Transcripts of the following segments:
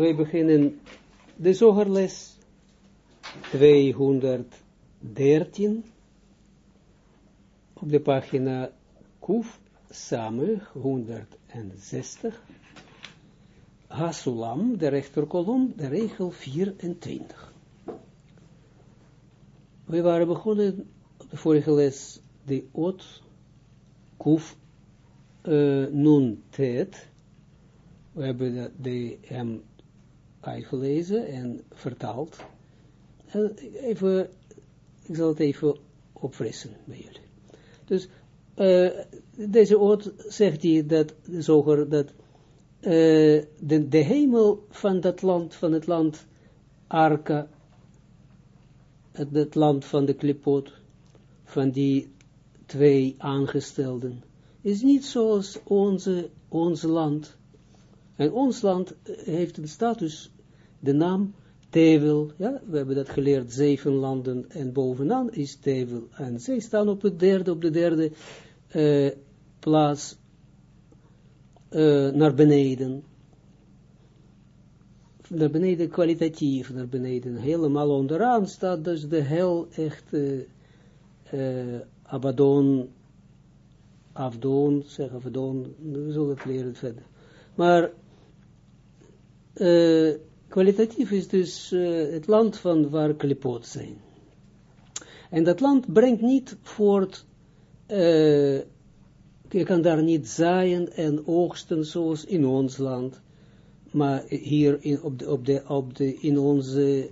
wij beginnen de zogerles 213 op de pagina Kuf Samig 160 Hasulam, de rechterkolom, de regel 24. We waren begonnen op de vorige les de ot Kuf uh, Nun Tet. We hebben de, hem uitgelezen en vertaald. En even, ik zal het even opfrissen bij jullie. Dus uh, deze oot zegt hij dat, zoger, dat uh, de, de hemel van dat land, van het land Arka, het, het land van de klipot, van die twee aangestelden, is niet zoals onze, ons land. En ons land heeft een status, de naam Tevel, ja, we hebben dat geleerd, zeven landen en bovenaan is Tevel. En zij staan op de derde, op de derde uh, plaats uh, naar beneden. Naar beneden kwalitatief, naar beneden. Helemaal onderaan staat dus de hel echt uh, Abaddon, Afdon, zeg Afdon, we zullen het leren verder. Maar uh, kwalitatief is dus uh, het land van waar klipot zijn. En dat land brengt niet voort, uh, je kan daar niet zaaien en oogsten zoals in ons land, maar hier in, op de, op de, op de, in onze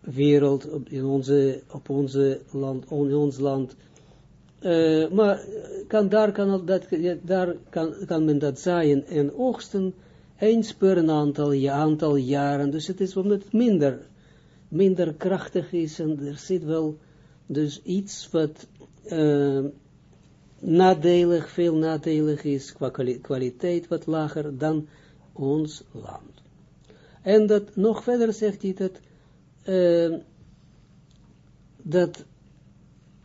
wereld, op, in onze, op onze land, in ons land, maar kan, daar, kan, dat, daar kan, kan men dat zaaien en oogsten, eens per een aantal, aantal jaren, dus het is omdat het minder, minder krachtig is en er zit wel dus iets wat uh, nadelig, veel nadelig is, qua kwaliteit wat lager dan ons land. En dat nog verder zegt hij dat, uh, dat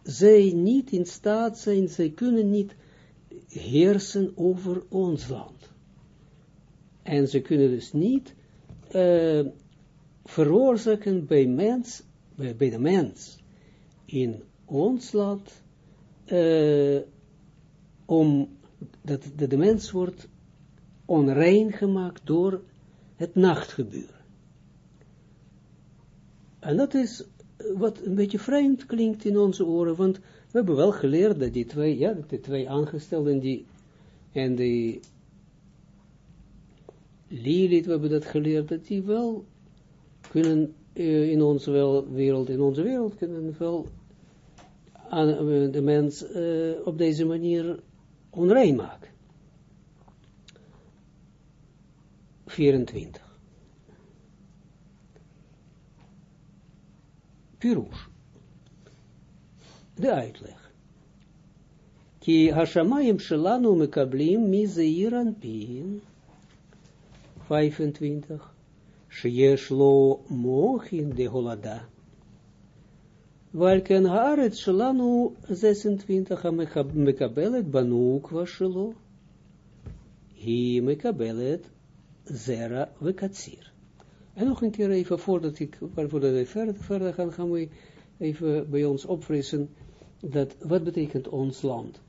zij niet in staat zijn, zij kunnen niet heersen over ons land. En ze kunnen dus niet uh, veroorzaken bij, mens, bij, de mens in ons land, uh, om dat de, mens wordt onrein gemaakt door het nachtgebeuren. En dat is wat een beetje vreemd klinkt in onze oren, want we hebben wel geleerd dat die twee, ja, de twee aangestelden die, en die Lilith, we hebben dat geleerd, dat die wel kunnen uh, in onze wel, wereld, in onze wereld kunnen wel aan, uh, de mens uh, op deze manier onrein maken. 24. Pirush. De uitleg. Ki hashamayim shelanu mekablim mi zeiran pin. 25. Sheyesh lo mochin de holada. Walken haaret shelanu 26. Mekabelet banukwa shelo. Hi mekabelet zera vekatsir. En nog een keer even, voordat, ik, voordat we verder, verder gaan, gaan we even bij ons opfrissen, dat, wat betekent ons land?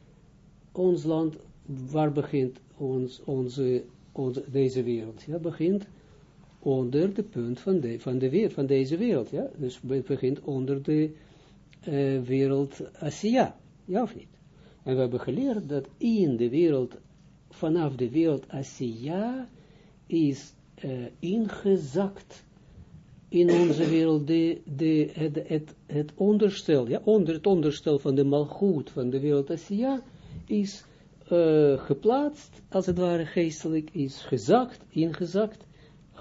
Ons land, waar begint ons, onze, deze wereld? Ja, begint onder de punt van, de, van, de wereld, van deze wereld, ja? Dus het begint onder de uh, wereld Asia, ja of niet? En we hebben geleerd dat in de wereld, vanaf de wereld Asia, is uh, ingezakt in onze wereld de, de, het, het, het onderstel, ja, onder het onderstel van de malgoed van de wereld Asia is uh, geplaatst, als het ware geestelijk, is gezakt, ingezakt,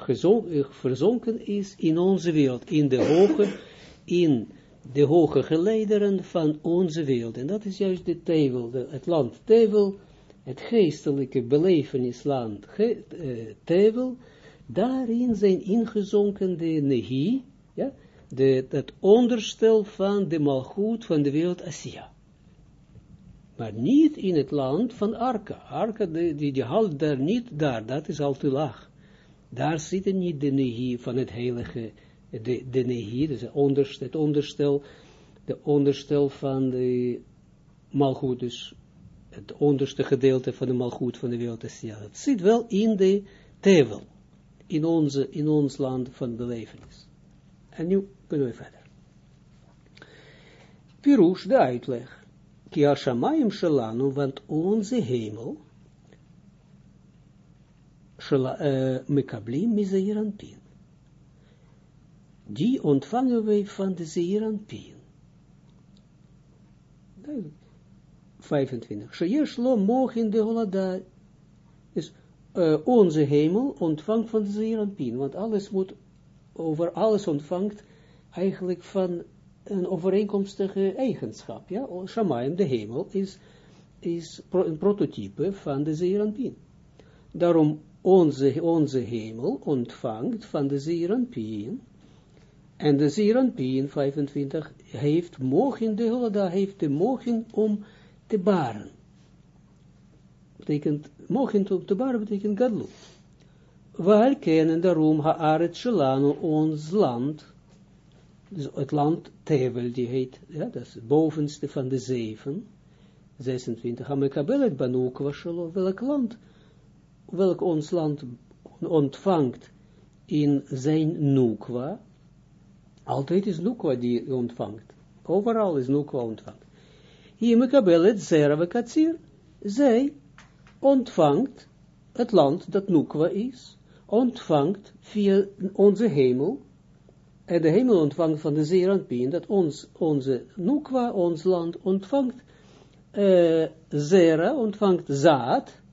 uh, verzonken is in onze wereld, in de hoge, in de hoge geleideren van onze wereld. En dat is juist de tevel, het land tevel, het geestelijke belevenisland ge, uh, daarin zijn ingezonken de nehi, ja, de, het onderstel van de malgoed van de wereld Asia. Maar niet in het land van Arka. Arka, die, die, die houdt daar niet daar, dat is al te laag. daar zit niet de negie van het heilige, de, de negie, dus het onderstel, het onderstel, de onderstel van de malgoed, dus het onderste gedeelte van de malgoed van de wereld ja, het zit wel in de tevel, in, onze, in ons land van belevenis. En nu kunnen we verder. Pirush, de uitleg. Ki Hashamayim Shalanu, want onze hemel, Mekablim Mizeeranpin. Die ontvangen wij van de Zeeranpin. 25. Sheyesh lo mochin de holada. Dus uh, onze hemel ontvangt van de Zeeranpin. Want alles moet, over alles ontvangt eigenlijk van een overeenkomstige eigenschap. Ja? Shamayim, de hemel, is, is een prototype van de Zeeranpin. Daarom onze, onze hemel ontvangt van de Zeeranpien. En de Zeeranpien, 25, heeft mogen, de Hulada heeft de mogen om te baren. Betekent, mogen om te baren betekent gadlu. Wij kennen daarom haaret shelanu, ons land, het land Tevel, die heet, ja, dat is het bovenste van de zeven, 26, Hamekabelet Banukwa Shalo, welk land welk ons land ontvangt in zijn nukwa, altijd is nukwa die ontvangt. Overal is nukwa ontvangt. Hier mekabelet zera we katsir. Zij ontvangt het land dat nukwa is, ontvangt via onze hemel, de hemel ontvangt van de zeeranpien, dat ons, onze nukwa, ons land, ontvangt uh, zera, ontvangt zaad,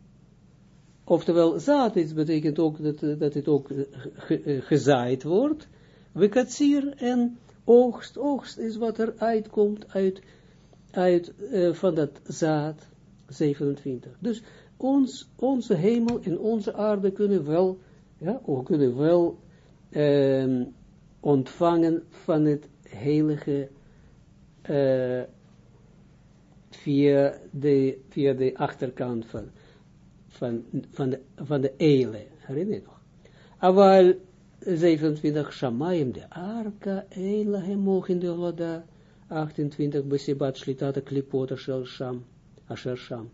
Oftewel, zaad is, betekent ook dat, dat het ook gezaaid wordt. Wekatsier en oogst. Oogst is wat er uitkomt uit, uit van dat zaad 27. Dus ons, onze hemel en onze aarde kunnen wel, ja, kunnen wel um, ontvangen van het heilige uh, via, de, via de achterkant van van, van, de, van de eile, herinner je nog? Aval 27, Shamayim de arka, eile in de loda, 28, Besibat Shlitata Klipot Asher Sham, Asher Sham.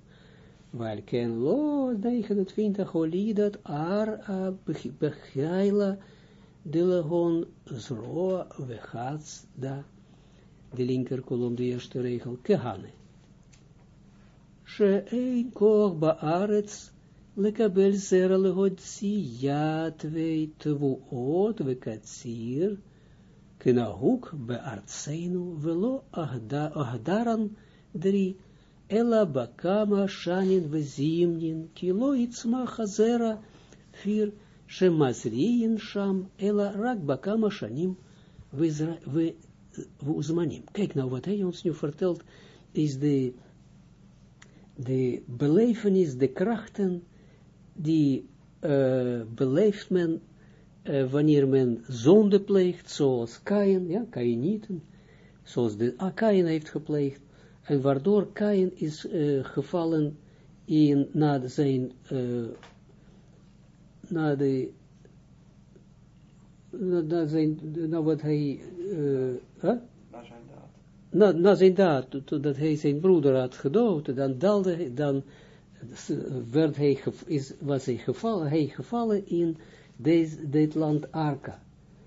Ken lo, 29, Olidat Ar Bechaila, de legon Zroa da, de linker kolom, de eerste regel, Kehane. She'ein koch ba'aretz lekabel zera lehotzi yat vei tvuot vekatsir kinahuk be'artseinu velo ahdaran dri ela bakama shanin vezimnin kilo itzmach zera fir shemazriin sham ela rak bakama shanim uzmanim. Kijk nou wat hij ons nu vertelt, is de de belevenis, de krachten, die uh, beleeft men wanneer men zonde pleegt, zoals Kain, ja, Kainieten, zoals de ah, Kain heeft gepleegd, en waardoor Kain is gevallen in, na zijn, na de, na, na zijn, na wat hij, huh? na, na zijn daad, dat hij zijn broeder had gedood, dan, dalde, dan werd hij, is, was hij gevallen, hij gevallen in deze, dit land Arka.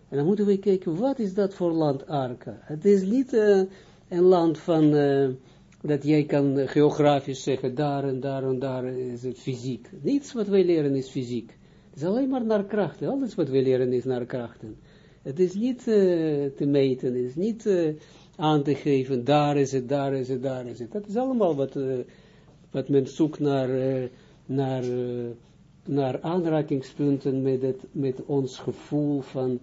En dan moeten we kijken, wat is dat voor land Arka? Het is niet uh, een land van, uh, dat jij kan geografisch zeggen, daar en daar en daar is het fysiek. Niets wat wij leren is fysiek. Het is alleen maar naar krachten. Alles wat wij leren is naar krachten. Het is niet uh, te meten, het is niet aan te geven, daar is het, daar is het, daar is het. Dat is allemaal wat, uh, wat men zoekt naar, naar, naar aanrakingspunten met, het, met ons gevoel van,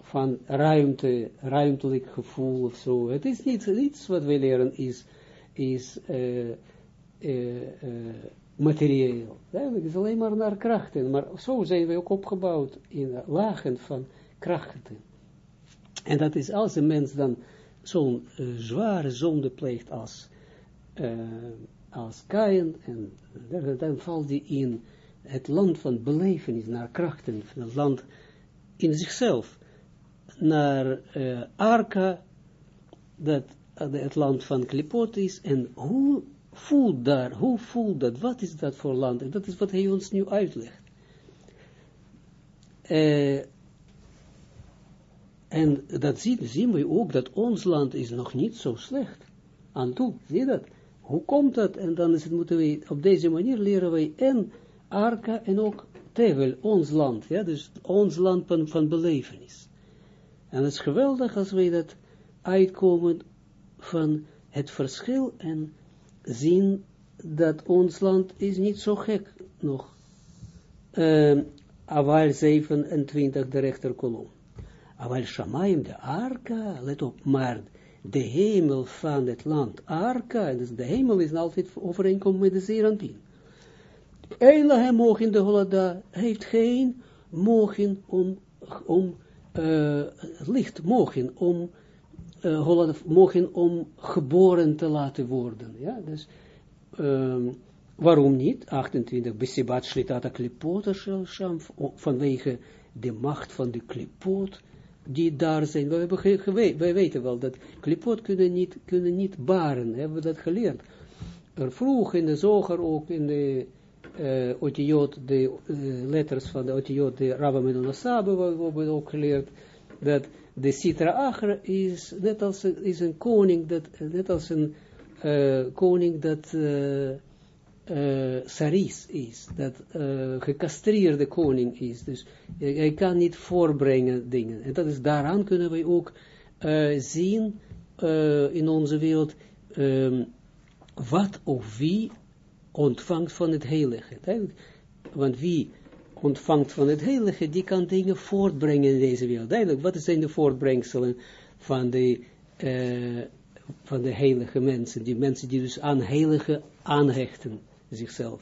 van ruimte, ruimtelijk gevoel of zo. Het is niet iets wat we leren is, is materieel. Het is alleen maar naar krachten, maar zo zijn we ook opgebouwd in lagen van krachten. En dat is als een mens dan zo'n zware zonde pleegt als, uh, als Kain, en dan valt hij in het land van belevenis, naar krachten, van het land in zichzelf, naar uh, Arka, dat het land van Klipot is, en hoe voelt daar, hoe voelt dat, wat is dat voor land, en dat is wat hij ons nu uitlegt. Uh, en dat zien, zien we ook, dat ons land is nog niet zo slecht aan toe, zie je dat? Hoe komt dat? En dan is het, moeten we, op deze manier leren wij en Arka en ook Tevel, ons land, ja, dus ons land van, van belevenis. En het is geweldig als wij dat uitkomen van het verschil en zien dat ons land is niet zo gek nog. Uh, Aval 27, de rechterkolom. Aval Shamayim, de Arka, let op, maar de hemel van het land Arka, dus de hemel is altijd overeenkomt met de Zerantin. Eile mogen de Holada heeft geen mogen om, om uh, licht mogen om uh, Holada, mogen om geboren te laten worden. Ja, dus um, waarom niet? 28. Besibat shlitata klipot vanwege de macht van de klipot die daar zijn. We hebben wij weten wel dat klipot kunnen niet, kunnen niet baren, hebben we dat geleerd. Er vroeg in de zoger ook in de uh, de uh, letters van de otiot, de Rabba Menonassabe, we hebben ook geleerd dat de Sitra Acher is net als is een koning, dat, net als een uh, koning dat uh, saris is, dat gecastreerde koning is. Dus hij kan niet voorbrengen dingen. En dat is daaraan kunnen we ook zien in onze wereld um, wat of wie ontvangt van het heilige. Want wie ontvangt van het heilige, die kan dingen voortbrengen in deze wereld. Duidelijk, wat zijn de voortbrengselen van de, van de heilige mensen, die mensen die dus aan heilige aanhechten zichzelf.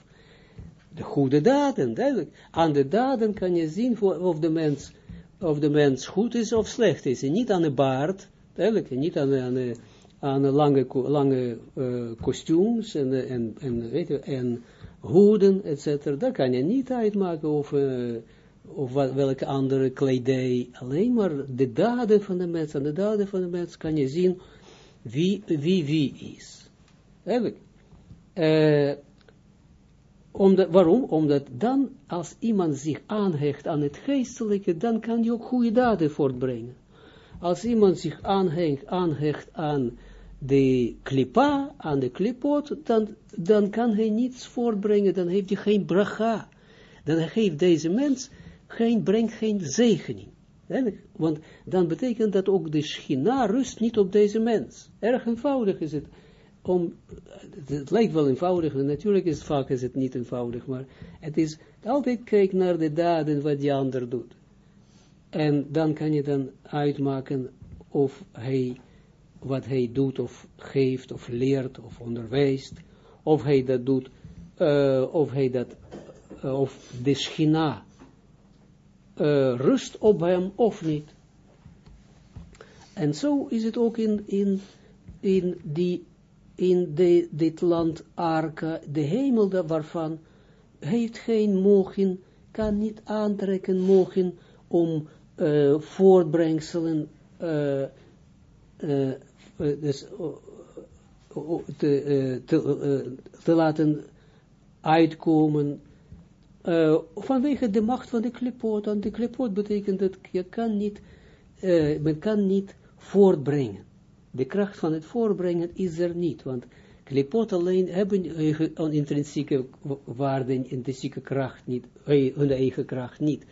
De goede daden, duidelijk. Aan de daden kan je zien of de mens, of de mens goed is of slecht is. En niet aan de baard, duidelijk, en niet aan, de, aan de lange, lange uh, kostuums en, en, en, weet je, en hoeden, etc. Daar kan je niet uitmaken of, uh, of welke andere kledij. Alleen maar de daden van de mens, aan de daden van de mens kan je zien wie wie, wie is. Duidelijk. Uh, omdat, waarom? Omdat dan, als iemand zich aanhecht aan het geestelijke, dan kan hij ook goede daden voortbrengen. Als iemand zich aanhecht, aanhecht aan de klipa, aan de klipot, dan, dan kan hij niets voortbrengen, dan heeft hij geen bracha. Dan geeft deze mens geen, brengt geen zegening. Want dan betekent dat ook de schina rust niet op deze mens. Erg eenvoudig is het om, het lijkt wel eenvoudig, natuurlijk is het vaak is het niet eenvoudig, maar het is altijd kijk naar de daden wat die ander doet. En dan kan je dan uitmaken of hij, wat hij doet of geeft of leert of onderwijst, of hij dat doet, uh, of hij dat, uh, of de schina uh, rust op hem of niet. En zo is het ook in, in, in die in de, dit land Arka, de hemel waarvan heeft geen mogen, kan niet aantrekken mogen om voortbrengselen dus, te, te, te, laten uitkomen vanwege de macht van de klipoot. En de klipoot betekent dat je kan niet, men kan niet voortbrengen de kracht van het voorbrengen is er niet, want klipot alleen hebben een intrinsieke waarde, intrinsieke kracht niet, hun eigen kracht niet.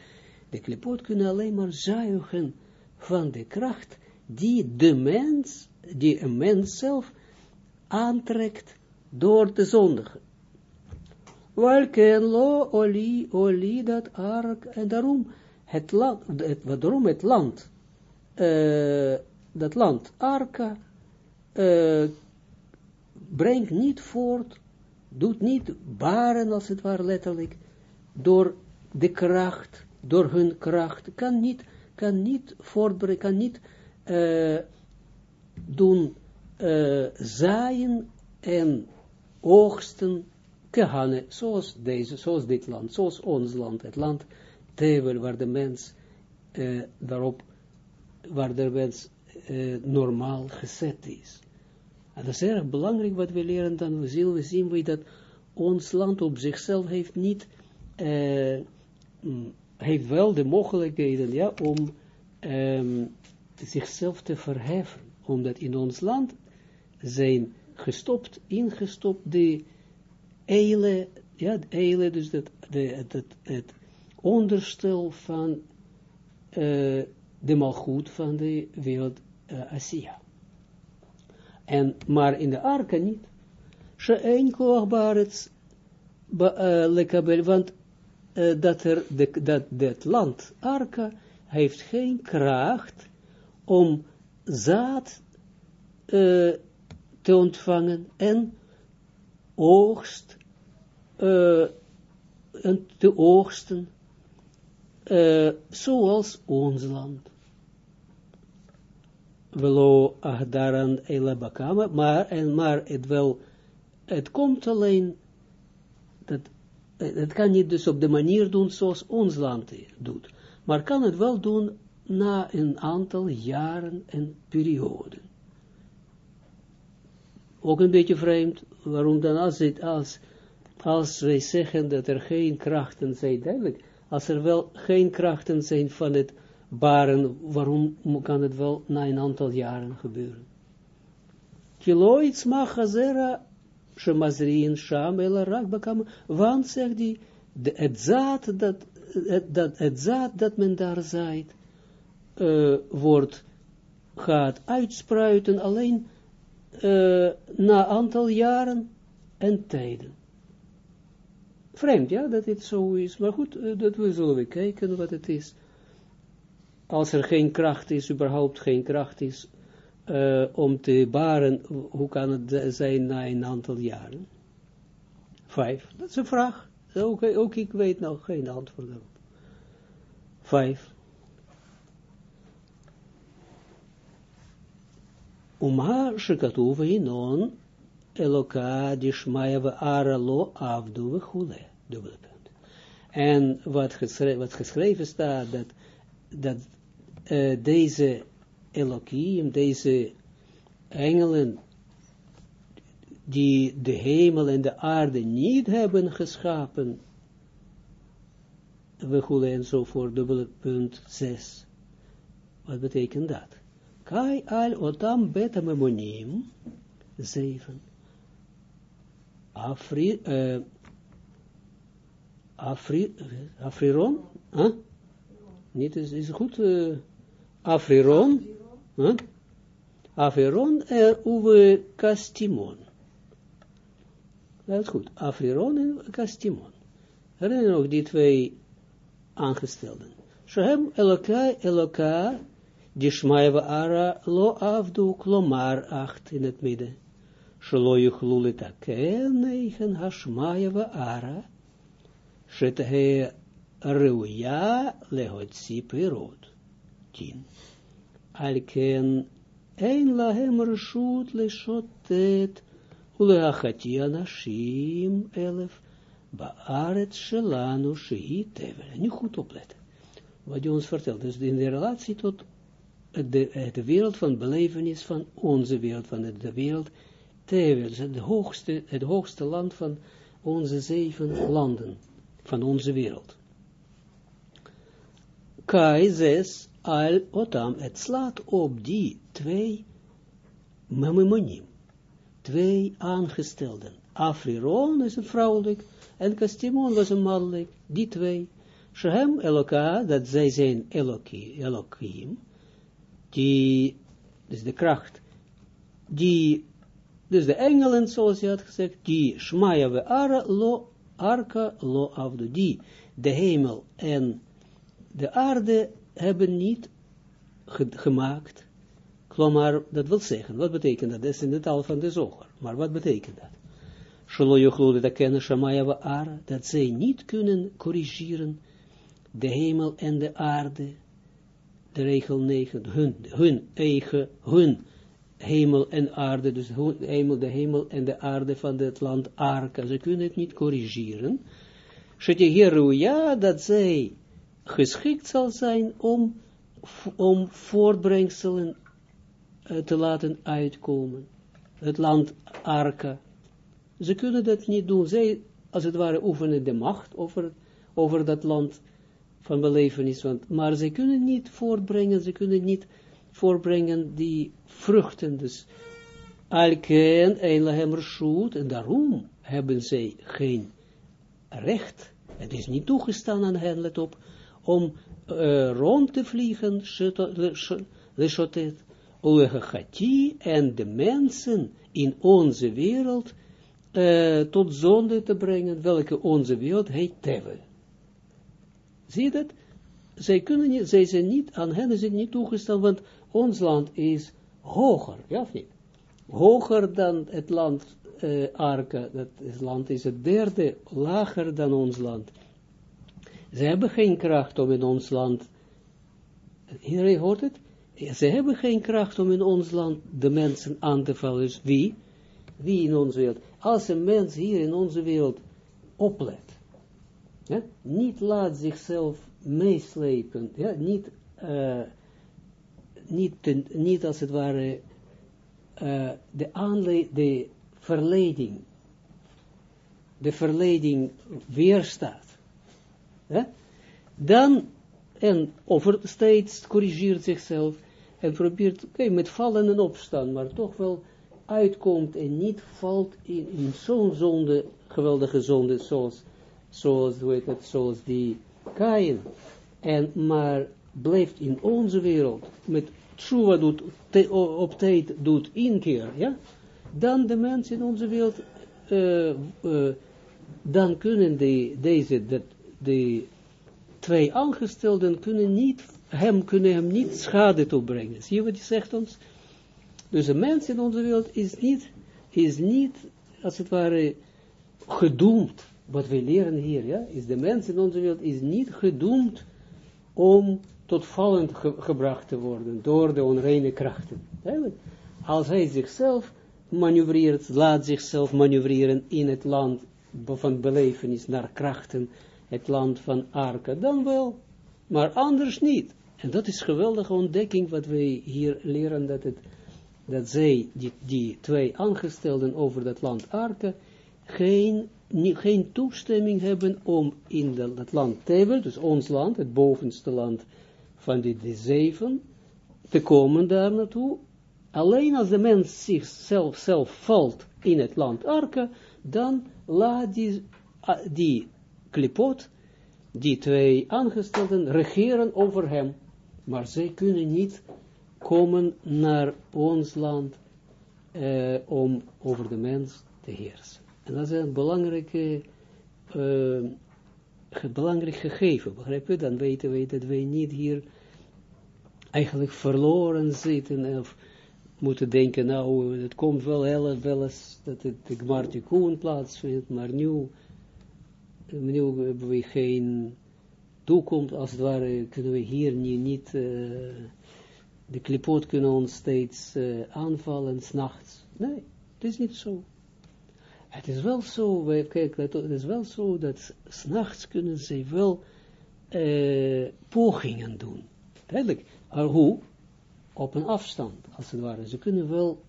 De klipot kunnen alleen maar zuigen van de kracht die de mens, die een mens zelf aantrekt door te zondigen. Welke lo oli, oli dat ark, en daarom het land, daarom het land, uh, dat land, Arka, uh, brengt niet voort, doet niet baren als het ware letterlijk, door de kracht, door hun kracht, kan niet, kan niet voortbrengen, kan niet uh, doen uh, zaaien en oogsten kehane, zoals deze, zoals dit land, zoals ons land, het land Tevel, waar de mens uh, daarop, waar de mens normaal gezet is. En dat is erg belangrijk wat we leren, dan zullen we zien we dat ons land op zichzelf heeft niet, uh, heeft wel de mogelijkheden, ja, om um, zichzelf te verheffen, omdat in ons land zijn gestopt, ingestopt de eilen, ja, de eilen, dus dat, de, het, onderstel van uh, de malgoed van de wereld uh, Asia. En, maar in de arka niet. She'ein koach baretz lekabel, want uh, dat, dat dat land, arka, heeft geen kracht om zaad uh, te ontvangen en oogst uh, en te oogsten uh, zoals ons land. Velo ahdaran elabakama, maar, en maar het wel, het komt alleen, dat, het kan niet dus op de manier doen zoals ons land doet, maar kan het wel doen na een aantal jaren en perioden. Ook een beetje vreemd, waarom dan als, het, als, als wij zeggen dat er geen krachten zijn, duidelijk, als er wel geen krachten zijn van het baren, waarom kan het wel na een aantal jaren gebeuren? Kiloits machazera shemazrien sham ela rakbakam, want zegt hij, het zaad dat, dat, het zaad dat men daar zaait, uh, wordt, gaat uitspruiten alleen uh, na aantal jaren en tijden. Vreemd, ja, dat het zo is. Maar goed, uh, dat we zullen we kijken wat het is. Als er geen kracht is, überhaupt geen kracht is, om te baren, hoe kan het zijn na een aantal jaren? Vijf, dat is een vraag. Ook, ook ik weet nog geen antwoord op. Vijf. Uma shekatuv hinon eloka dishmaya ara lo avdu. Dubbele punt. En wat geschreven, wat geschreven staat, dat, dat deze Elohim, deze engelen, die de hemel en de aarde niet hebben geschapen, we goelen enzovoort, dubbele punt 6. Wat betekent dat? Kai al otam beta memonim, 7. Afri, uh, afri, afriron, huh? Niet, is, is goed, uh, afriron, huh? Afriron er uwe kastimon. Dat is goed, afriron en kastimon. Herinner nog die twee aangestelden. Shehem eloka, eloka, Dishmaeva ara lo avdu klomar acht in het midden. Shelo yuchlu neichen hashmaeva ara. Shethe reuya lehotzi pirot. Tien. Alken ein lahem reshut leshotet uleachati anashim elef baaret shelanu shehi tevel. Nu goed opletten. Wat ons vertelt. Dus in de relatie tot de, de wereld van belevenis van onze wereld, van de, de wereld Tevel, het hoogste, het hoogste land van onze zeven landen, van onze wereld. Kai zes al otam, het slaat op die twee mamimonim, twee aangestelden. Afriron is een vrouwelijk, en Kastimon was een mannelijk, die twee. Shehem Eloka, dat zij zijn Elokim, die, dus de kracht, die, dus de engelen, zoals je had gezegd, die Shmaya we lo, arka lo afdo, die de hemel en de aarde hebben niet gemaakt, klomar, dat wil zeggen, wat betekent dat? Dat is in de taal van de zoger, maar wat betekent dat? Kennen Shmaya we ara, dat zij niet kunnen corrigeren de hemel en de aarde, de regel 9, hun, hun eigen, hun hemel en aarde, dus de hemel, de hemel en de aarde van het land Arka. Ze kunnen het niet corrigeren. ja, dat zij geschikt zal zijn om, om voortbrengselen uh, te laten uitkomen. Het land Arka. Ze kunnen dat niet doen. Zij, als het ware, oefenen de macht over, over dat land van belevenis. Want, maar ze kunnen niet voortbrengen, ze kunnen niet voorbrengen die vruchten. Dus alken en lahem reshut, en daarom hebben zij geen recht. Het is niet toegestaan aan hen, let op, om uh, rond te vliegen, leshotet, uegachati, en de mensen in onze wereld uh, tot zonde te brengen, welke onze wereld heet Tevel. Zie je dat? Zij, kunnen niet, zij zijn niet, aan hen is het niet toegestaan, want ons land is hoger, ja of niet? Hoger dan het land uh, Arke, dat is, land is het derde, lager dan ons land. Ze hebben geen kracht om in ons land, iedereen hoort het? Ze hebben geen kracht om in ons land de mensen aan te vallen. Dus wie? Wie in onze wereld? Als een mens hier in onze wereld oplet, niet laat zichzelf meeslepen, ja, niet, uh, niet, niet als het ware uh, de, aanle de verleiding, de verleiding weerstaat, dan, en steeds corrigeert zichzelf, en probeert, oké, met vallen en opstaan, maar toch wel uitkomt en niet valt in, in zo'n zonde, geweldige zonde, zoals, zoals, hoe heet het, zoals die Kain, en maar blijft in onze wereld, met tshuva doet, te, op tijd doet inkeer, ja, dan de mensen in onze wereld, uh, dan kunnen die, deze, dat, de twee aangestelden kunnen niet, hem, kunnen hem niet schade toebrengen. Zie je wat hij zegt ons? Dus een mens in onze wereld is niet, is niet, als het ware, gedoemd. Wat we leren hier, ja, is de mens in onze wereld is niet gedoemd om tot vallend gebracht te worden door de onreine krachten. Als hij zichzelf manoeuvreert, laat zichzelf manoeuvreren in het land van belevenis naar krachten, het land van Arka, dan wel, maar anders niet. En dat is geweldige ontdekking wat wij hier leren, dat het dat zij, die, die twee aangestelden over dat land Arke, geen, geen toestemming hebben om in de, dat land Tebel, dus ons land, het bovenste land van die, zeven, te komen daar naartoe. Alleen als de mens zichzelf zelf valt in het land Arke, dan laat die, die klipot, die twee aangestelden, regeren over hem. Maar zij kunnen niet komen naar ons land uh, om over de mens te heersen. En dat is een belangrijke, uh, belangrijk gegeven, begrijp je? Dan weten we dat wij niet hier eigenlijk verloren zitten of moeten denken, nou, het komt wel wel eens dat het de Gmartikoen plaatsvindt, maar nu, nu hebben we geen toekomst, als het ware kunnen we hier niet, niet uh, de klipoot kunnen ons steeds uh, aanvallen, s'nachts. Nee, het is niet zo. Het is wel zo, kijk, het is wel zo dat s'nachts kunnen ze wel uh, pogingen doen. Duidelijk. Maar hoe? Op een afstand, als het ware. Ze kunnen wel,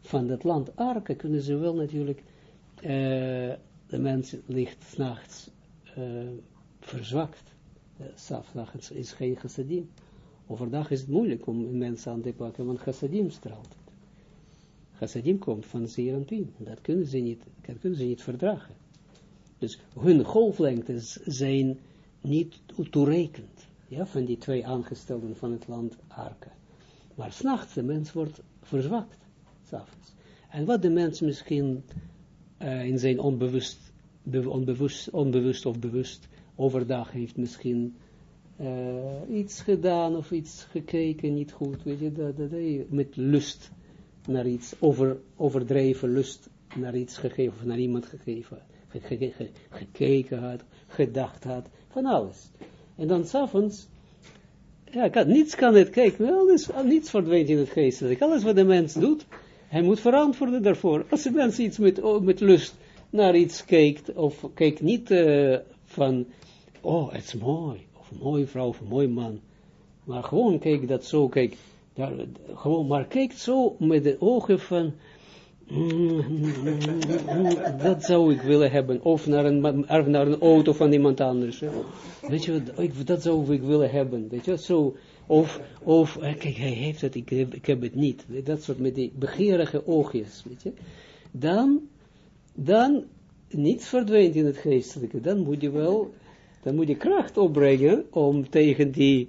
van dat land Arken, kunnen ze wel natuurlijk, uh, de mens ligt s'nachts uh, verzwakt. Uh, S'nachts is geen gesadim. Overdag is het moeilijk om mensen aan te pakken, want chassadim straalt. Chassadim komt van en Dat kunnen ze niet, dat kunnen ze niet verdragen. Dus hun golflengtes zijn niet toerekend. Ja, van die twee aangestelden van het land Arke. Maar s'nachts, de mens wordt verzwakt. S'avonds. En wat de mens misschien uh, in zijn onbewust, onbewust, onbewust of bewust overdag heeft misschien uh, iets gedaan of iets gekeken, niet goed, weet je, dat, dat, dat met lust naar iets, over, overdreven lust naar iets gegeven, of naar iemand gegeven, ge, ge, ge, gekeken had, gedacht had, van alles. En dan s'avonds, Ja, niets kan het, kijk, alles, niets verdwijnt in het geestelijk. Alles wat de mens doet, hij moet verantwoorden daarvoor. Als de mens iets met, oh, met lust naar iets kijkt, of kijkt niet uh, van, oh, het is mooi, of een mooie vrouw, of een mooi man, maar gewoon kijk dat zo, kijk, daar, gewoon, maar kijkt zo met de ogen van, dat zou ik willen hebben, of naar een, naar een auto van iemand anders. Weet je, dat zou ik willen hebben, weet je, zo, of, of eh, kijk, hij heeft het, ik heb, ik heb het niet, dat soort met die begeerige oogjes, weet je, dan, dan, niets verdwijnt in het geestelijke, dan moet je wel, dan moet je kracht opbrengen om tegen die,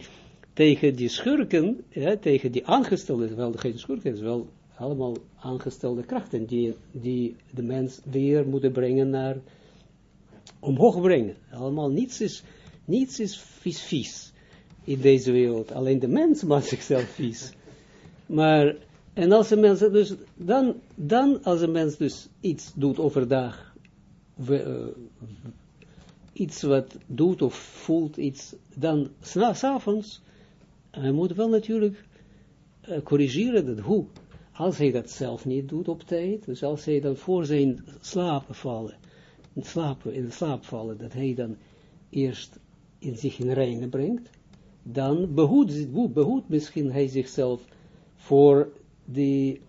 tegen die schurken, tegen die aangestelden, wel geen schurken, is wel allemaal aangestelde krachten die, die de mens weer moeten brengen naar, omhoog brengen. Allemaal, niets is, niets is vies vies in deze wereld. Alleen de mens maakt zichzelf vies. Maar, en als een mens, dus, dan, dan als een mens dus iets doet overdag, we, uh, iets wat doet of voelt iets, dan s'avonds, hij moet wel natuurlijk uh, corrigeren dat hoe als hij dat zelf niet doet op tijd, dus als hij dan voor zijn slapen vallen, in slaap, in slaap vallen, dat hij dan eerst in zich in reine brengt, dan behoedt, behoedt misschien hij zichzelf voor, die,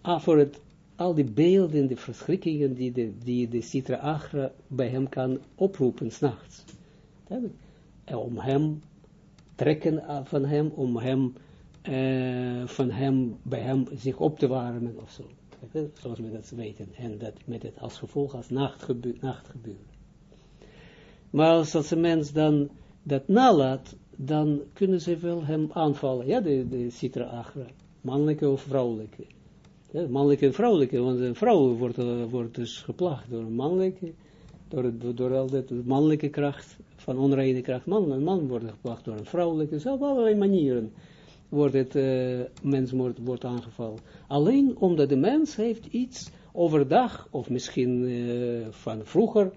ah, voor het, al die beelden, de verschrikkingen die de, die de Sitra Agra bij hem kan oproepen s'nachts. Om hem, trekken van hem, om hem uh, van hem, bij hem zich op te warmen of zo. Zoals we dat weten. En dat met het als gevolg als nachtgebeuren. nachtgebeuren. Maar als, een mens dan dat nalaat, dan kunnen ze wel hem aanvallen. Ja, de, de citra agra. Mannelijke of vrouwelijke. Ja, mannelijke en vrouwelijke, want een vrouw wordt, uh, wordt dus geplaagd door een mannelijke, door, door, door al mannelijke kracht, van onreine kracht. Man, een man wordt geplaagd door een vrouwelijke, op allerlei manieren wordt het uh, wordt, aangevallen. Alleen omdat de mens heeft iets overdag, of misschien uh, van vroeger,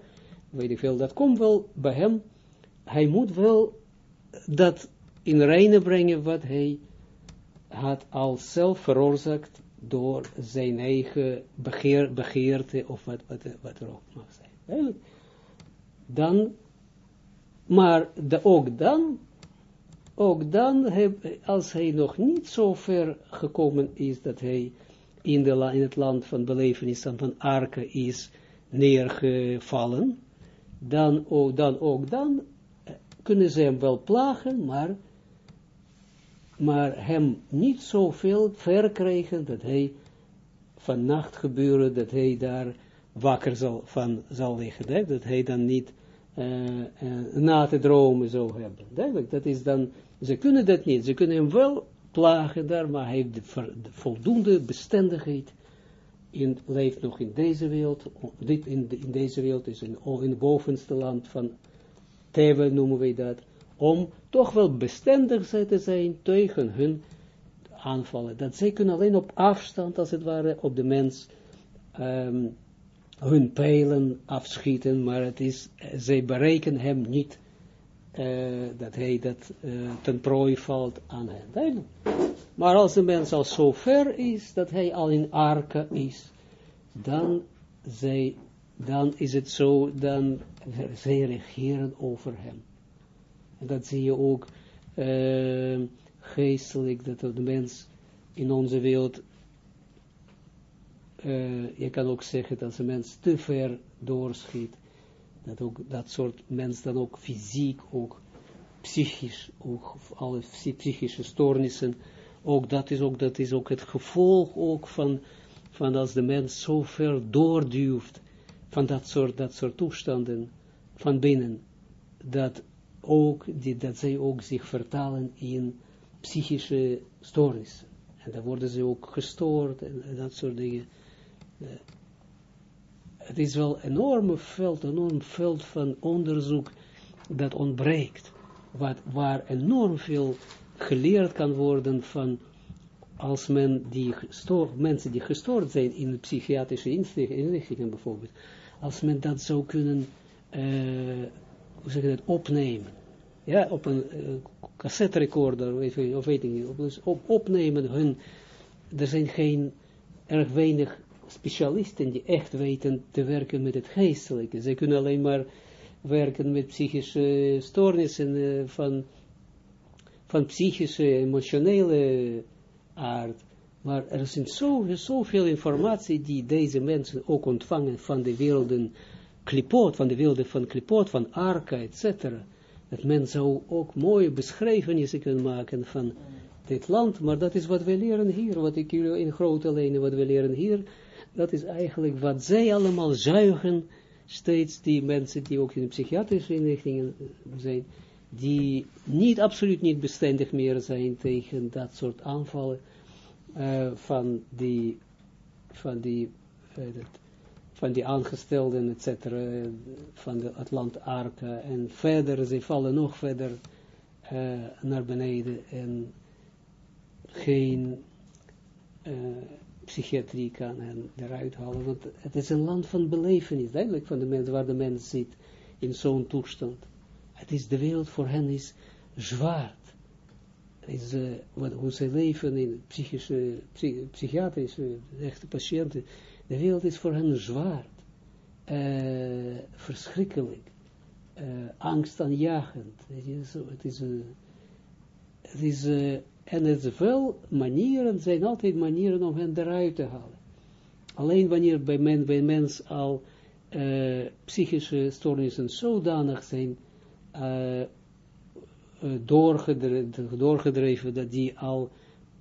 weet ik veel, dat komt wel bij hem. Hij moet wel dat in reine brengen wat hij had al zelf veroorzaakt door zijn eigen begeer, begeerte of wat, wat, wat er ook mag zijn. Dan, maar de, ook dan ook dan, als hij nog niet zo ver gekomen is, dat hij in, de, in het land van belevenis van arken is neergevallen, dan, ook, dan ook dan eh, kunnen ze hem wel plagen, maar, maar hem niet zoveel verkrijgen dat hij van nacht gebeuren, dat hij daar wakker zal, van zal liggen, dat hij dan niet na te dromen zou hebben. Duidelijk, dat is dan ze kunnen dat niet. Ze kunnen hem wel plagen daar, maar hij heeft de, de voldoende bestendigheid. In, leeft nog in deze wereld, dit in, in deze wereld is in, in het bovenste land van Teve noemen wij dat, om toch wel bestendig te zijn tegen hun aanvallen. Dat zij kunnen alleen op afstand, als het ware, op de mens um, hun pijlen afschieten, maar het is, zij bereiken hem niet uh, dat hij dat uh, ten prooi valt aan hen. Maar als een mens al zo ver is, dat hij al in arke is, dan, zij, dan is het zo, dan zij regeren over hem. En dat zie je ook uh, geestelijk, dat de mens in onze wereld, je kan ook zeggen dat een mens te ver doorschiet, dat ook dat soort mens dan ook fysiek, ook psychisch, ook alle psychische stoornissen, ook dat is ook, dat is ook het gevolg ook van, van als de mens zo ver doorduwt van dat soort, dat soort toestanden van binnen, dat ook, die, dat zij ook zich vertalen in psychische stoornissen. En dan worden ze ook gestoord en dat soort dingen. Uh, het is wel een enorme veld, enorm veld van onderzoek dat ontbreekt, wat, waar enorm veel geleerd kan worden van als men die mensen die gestoord zijn in psychiatrische inrichtingen bijvoorbeeld, als men dat zou kunnen, uh, hoe zeg je dat, opnemen. ja, op een uh, cassette recorder, of weet ik niet, op, opnemen hun, er zijn geen, erg weinig specialisten die echt weten te werken met het geestelijke. Ze kunnen alleen maar werken met psychische stoornissen uh, van, van psychische, emotionele aard. Maar er is zoveel, zoveel informatie die deze mensen ook ontvangen van de werelden klipoot, van de werelden van klipoot, van arka, etc. Dat men zou ook mooie beschrijvenissen kunnen maken van dit land, maar dat is wat we leren hier, wat ik jullie in grote lijnen, wat we leren hier, dat is eigenlijk wat zij allemaal zuigen, steeds die mensen die ook in de psychiatrische inrichtingen zijn, die niet, absoluut niet bestendig meer zijn tegen dat soort aanvallen uh, van die, van die, dat, van die aangestelden, et cetera, van de Atlant Arca, en verder, ze vallen nog verder uh, naar beneden, en geen psychiatrie kan hen eruit halen, want het is een land van belevenis, duidelijk van de mensen, waar de mens zit, in zo'n toestand. Het is, de wereld voor hen is zwaar is, uh, wat, hoe ze leven in psychische, psych, psychiatrische, echte patiënten, de wereld is voor hen zwaar, uh, verschrikkelijk, uh, angstaanjagend. Het is, het is, het is en het is wel manieren, zijn altijd manieren om hen eruit te halen. Alleen wanneer bij, men, al psychische stoornissen zodanig zijn, uh, doorgedreven, doorgedreven, dat die al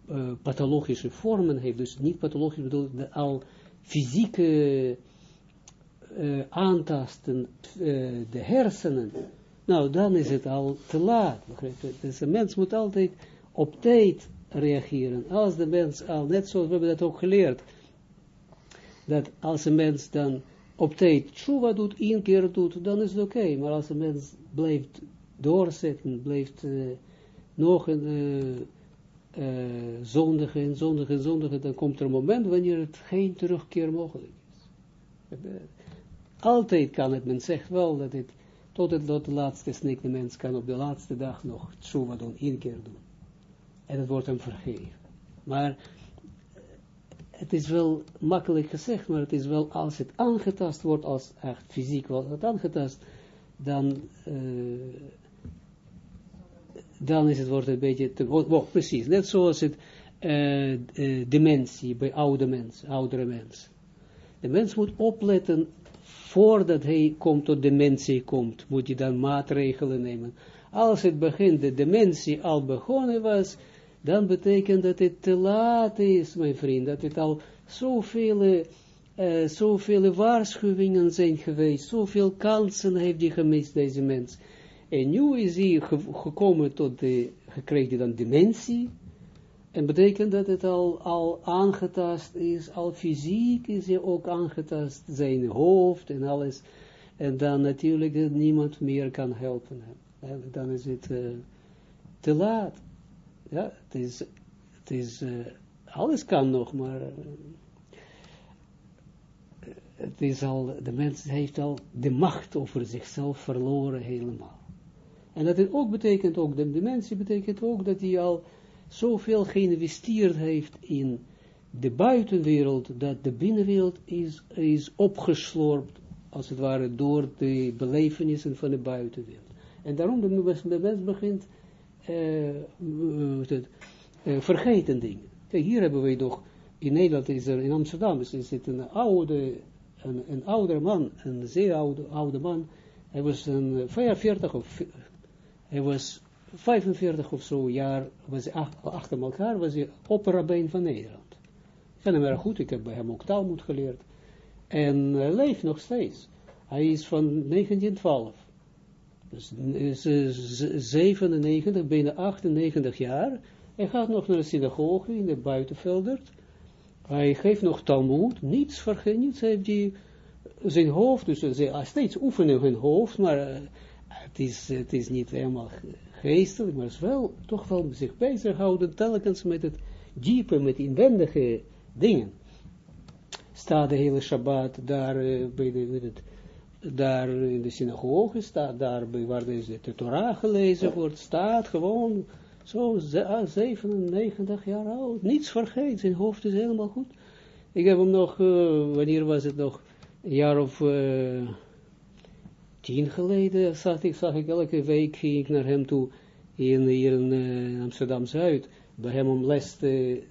uh, pathologische vormen heeft, dus niet pathologisch bedoel, al fysieke uh, aantasten de hersenen, nou dan is het al te laat, Dus een mens moet altijd op tijd reageren, als de mens al, net zoals we hebben dat ook geleerd, dat als een mens dan op tijd tshuva doet, één keer doet, dan is het oké, maar als een mens blijft doorzetten, blijft uh, nog een uh, uh, zondige en zondige en zondige, dan komt er een moment wanneer het geen terugkeer mogelijk is. Altijd kan het, men zegt wel dat het tot het tot de laatste snik, de mens kan op de laatste dag nog tshuva doen, één keer doen. En het wordt hem vergeven. Maar het is wel makkelijk gezegd, maar het is wel als het aangetast wordt, als echt fysiek wordt aangetast, dan uh, dan is het wordt een beetje te, oh, precies, net zoals het uh, dementie bij oude mensen, oudere mensen. De mens moet opletten, voordat hij komt tot dementie komt, moet hij dan maatregelen nemen. Als het begint, de dementie al begonnen was, dan betekent dat het te laat is, mijn vriend, dat het al zoveel, uh, zoveel waarschuwingen zijn geweest, zoveel kansen heeft hij gemist, deze mens. En nu is hij gekomen tot de, gekregen dan dimensie, en betekent dat het al, al aangetast is, al fysiek is hij ook aangetast, zijn hoofd en alles, en dan natuurlijk dat niemand meer kan helpen En dan is het uh, te laat. Ja, het is, is uh, alles kan nog, maar uh, het is al, de mens heeft al de macht over zichzelf verloren helemaal. En dat ook betekent, ook de dimensie betekent ook dat hij al zoveel geïnvesteerd heeft in de buitenwereld, dat de binnenwereld is, is opgeslorpt, als het ware, door de belevenissen van de buitenwereld. En daarom de, mens begint vergeten dingen. Kijk, hier hebben we toch, in Nederland is er, in Amsterdam is, is het een oude, een, een ouder man, een zeer oude, oude man, hij was een 45 of hij was 45 of zo jaar, was achter elkaar, was hij opperrabijn van Nederland. Ik ken hem erg goed, ik heb bij hem ook taalmoed geleerd. En hij leeft nog steeds. Hij is van 1912. Dus is 97, bijna 98 jaar. Hij gaat nog naar de synagoge in de buitenveldert. Hij geeft nog talmoed, niets vergeet, niets heeft hij zijn hoofd, dus ze steeds oefenen hun hoofd, maar uh, het is, het is niet helemaal geestelijk, maar is wel, toch wel zich bezighouden, telkens met het diepe, met inwendige dingen. Staat de hele Shabbat daar uh, bij de, het, daar in de synagoge staat, daar waar deze de Torah gelezen wordt, staat gewoon zo 97 ah, jaar oud, niets vergeet, zijn hoofd is helemaal goed. Ik heb hem nog, uh, wanneer was het nog, een jaar of uh, tien geleden, zag ik, zag ik elke week, ging ik naar hem toe, in, hier in uh, Amsterdam-Zuid, bij hem om les te,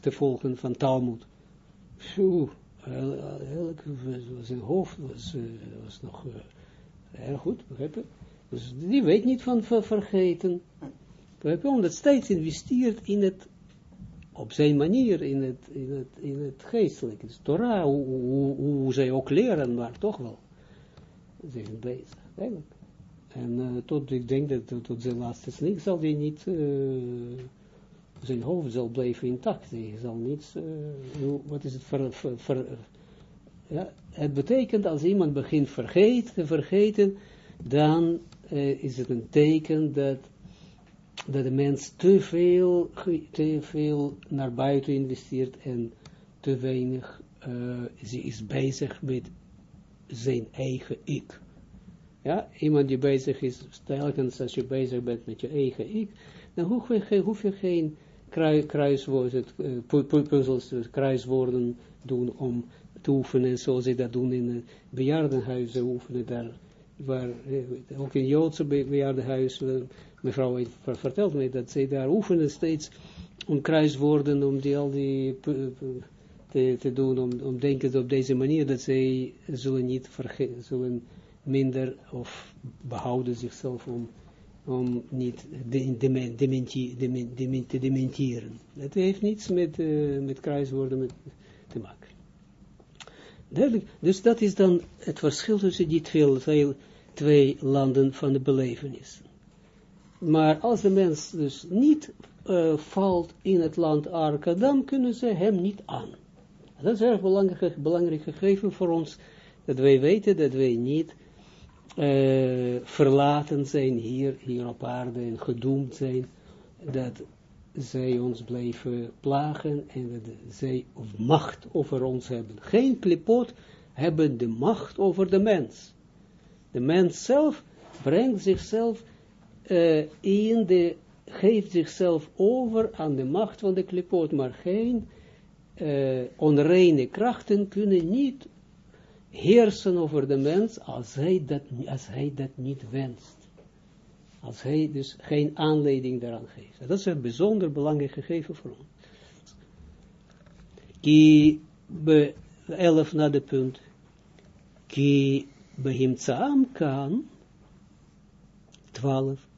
volgen van Talmud. Zijn hoofd was, uh, was nog uh, erg goed, begrijp je? Dus die weet niet van ver vergeten. Begrijp je? Omdat steeds investeert in het, op zijn manier, in het, in het, in het Torah, hoe, zij ook leren, maar toch wel. Ze zijn bezig, eigenlijk. En tot, ik denk dat tot zijn laatste snik zal hij niet zijn hoofd zal blijven intact. Hij zal niets, uh, wat is het ver, ja, het betekent als iemand begint vergeet, te vergeten, dan uh, is het een teken dat, dat de mens te veel, te veel naar buiten investeert en te weinig uh, is bezig met zijn eigen ik. Ja, iemand die bezig is, telkens als je bezig bent met je eigen ik, dan hoef je, hoef je geen kruiswoorden, uh, puzzels, kruiswoorden doen om te oefenen, zoals ze dat doen in uh, bejaardenhuizen, oefenen daar, waar, ook in Joodse be bejaardenhuis, uh, mevrouw heeft verteld mij dat ze daar oefenen steeds om kruiswoorden, om die al die te, te doen, om, om denken op deze manier, dat zij zullen niet vergeten, minder of behouden zichzelf om om niet te dementeren. Het heeft niets met, uh, met kruiswoorden met, te maken. Duidelijk. Dus dat is dan het verschil tussen die twee, twee, landen van de belevenis. Maar als de mens dus niet uh, valt in het land Arka, dan kunnen ze hem niet aan. Dat is erg belangrijk, belangrijk gegeven voor ons, dat wij weten dat wij niet uh, verlaten zijn hier, hier op aarde en gedoemd zijn, dat zij ons blijven plagen en dat zij macht over ons hebben. Geen klipot hebben de macht over de mens. De mens zelf brengt zichzelf uh, in de, geeft zichzelf over aan de macht van de klipot, maar geen uh, onreine krachten kunnen niet heersen over de mens als hij dat, als hij dat niet wenst. Als hij dus geen aanleiding daaraan geeft. Dat is een bijzonder belangrijk gegeven voor ons. Ki be elf na de punt. Ki behimtsaam kan. Twaalf.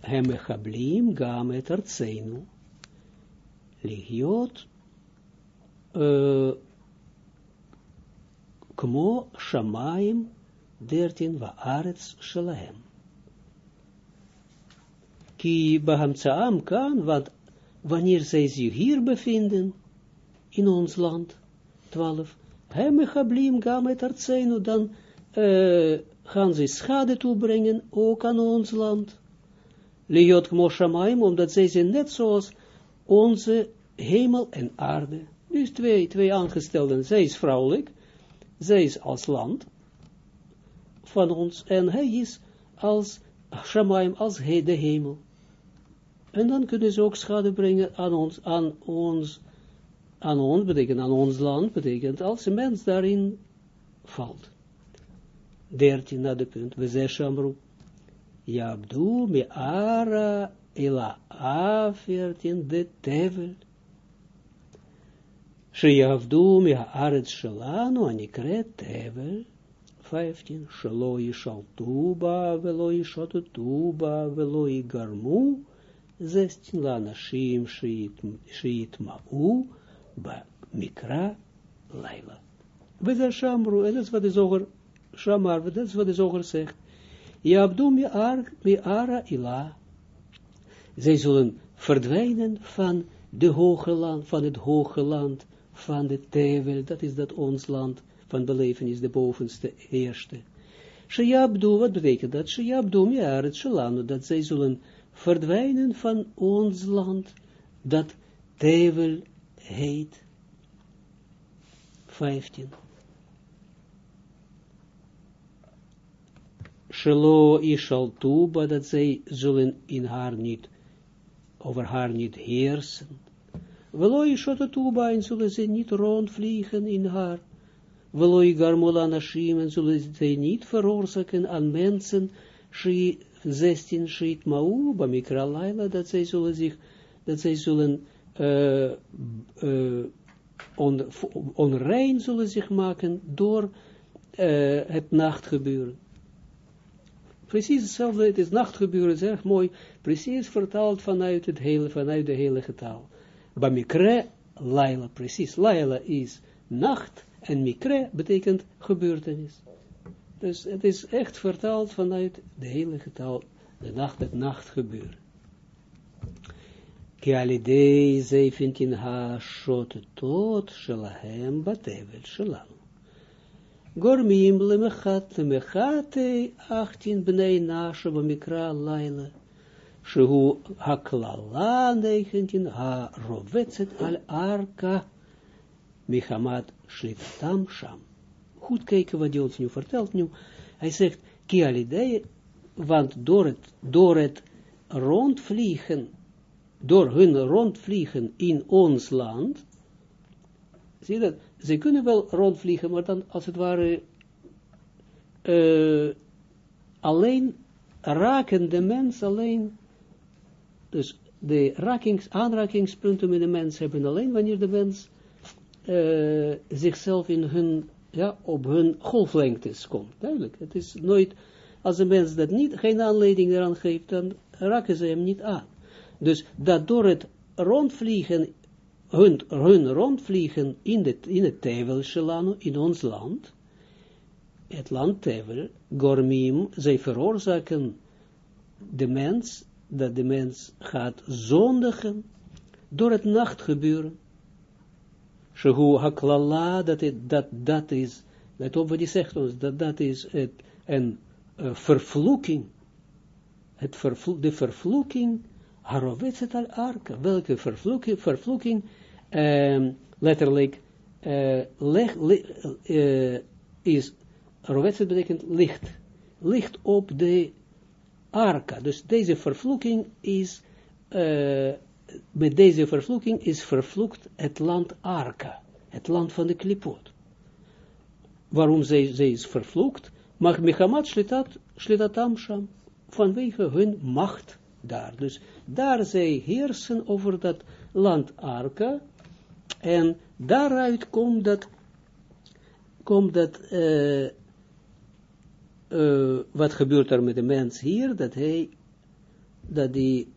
Hem echablim gam et artseinu. Ligiot. Uh, Kmo Shamaim 13 Arets Shalahem. Ki Bahamtsaam kan, want wanneer zij zich hier bevinden, in ons land, 12, Hemechablim Gamet Artsenu, dan uh, gaan ze schade toebrengen, ook aan ons land. Liot Kmo Shamaim, omdat zij zijn net zoals onze hemel en aarde. Dus twee, twee aangestelden, zij is vrouwelijk, zij is als land van ons en hij is als Shamaim, als hij de hemel. En dan kunnen ze ook schade brengen aan ons, aan ons, aan ons, betekent aan ons land, betekent als een mens daarin valt. 13 naar de punt, we zeggen Shamru, Yabdu me ara ila a 14 de tevel, Sheyavdu mi haaretz shelanu anikret tevel. 15. Shelo yishaltu ba velo yishotutu ba velo yigarmu. 16. Lanashim sheit ma'u ba mikra laila. We zijn shamru, en dat is wat de zoger, shamar, dat is wat de zoger zegt. Yabdu mi, ar, mi ara ila. Zij zullen verdwijnen van de hoge land, van het hoge land, van de tevel, dat is dat ons land van belevenis, de bovenste eerste. Sheyabdu, wat betekent dat? Sheyabdu, ja, het shalanu, dat zij zullen verdwijnen van ons land, dat tevel heet. 15. Shelo Ishaltuba, dat zij zullen in haar niet, over haar niet heersen. Velo Ishotatuba, en zullen ze niet rondvliegen in haar. Velo Garmola Nashim, en zullen zij niet veroorzaken aan mensen, 16 Shit Mau, Bamikra Laila, dat zij zullen zich, dat zij zullen uh, uh, on, onrein zullen zich maken door uh, het nachtgebeuren. Precies hetzelfde, het is nachtgebeuren, is mooi, precies vertaald vanuit, het hele, vanuit de hele taal. Bamikre, Laila, precies. Laila is nacht en mikre betekent gebeurtenis. Dus het is echt vertaald vanuit de hele taal, de nacht, het nachtgebeuren. כי על ידי זה פינקין השוטטות שלהם בתבל שלנו. גורמים למחת למחת אחתין בני נשה במקרא לילה, שהוא הקללה נכנתין הרובצת על ארכה מחמת שליטתם שם. Goed kijken wat hij ons nu vertelt nu. Hij zegt, ki alidei, want door het, door het rondvliegen door hun rondvliegen in ons land, zie je dat, ze kunnen wel rondvliegen, maar dan als het ware uh, alleen raken de mens alleen, dus de rakings, aanrakingspunten met de mens hebben alleen wanneer de mens uh, zichzelf in hun, ja, op hun golflengtes komt. Duidelijk, het is nooit, als een mens dat niet, geen aanleiding eraan geeft, dan raken ze hem niet aan. Dus dat door het rondvliegen, hun, hun rondvliegen in, de, in het Tevel in ons land, het land Tevel, Gormim, zij veroorzaken de mens, dat de mens gaat zondigen door het nachtgebeuren. Shehu haklala, dat, dat, dat is, let op wat hij zegt ons, dat dat is het, een uh, vervloeking, het vervlo de vervloeking Harovetzet al arka. Welke vervloeking, vervloeking um, letterlijk uh, leg, uh, is, Harovetzet betekent licht. Licht op de arka. Dus deze vervloeking is, uh, met deze vervloeking is vervloekt het land arka. Het land van de klipot. Waarom zij, zij is vervloekt? Mag Mechamat shlitat, shlitatam sham. Vanwege hun macht daar. Dus daar zij heersen over dat land Arka, en daaruit komt dat, komt dat, uh, uh, wat gebeurt er met de mens hier, dat hij, dat die,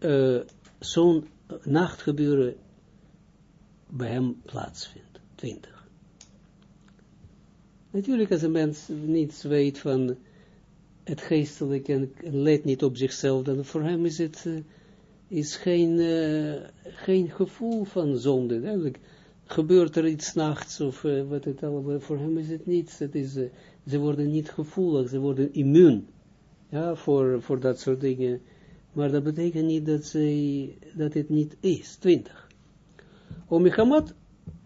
uh, zo'n nachtgebeuren bij hem plaatsvindt. 20. Natuurlijk als een mens niets weet van het geestelijke en, let niet op zichzelf, dan voor hem is het uh, is geen, geen gevoel van zonde. Eigenlijk gebeurt er iets nachts of uh, wat het allemaal, voor hem is het niets. Het is, ze worden niet gevoelig, ze worden immuun ja, voor, voor dat soort dingen. Maar dat betekent niet dat, ze, dat het niet is. 20. Omichamat,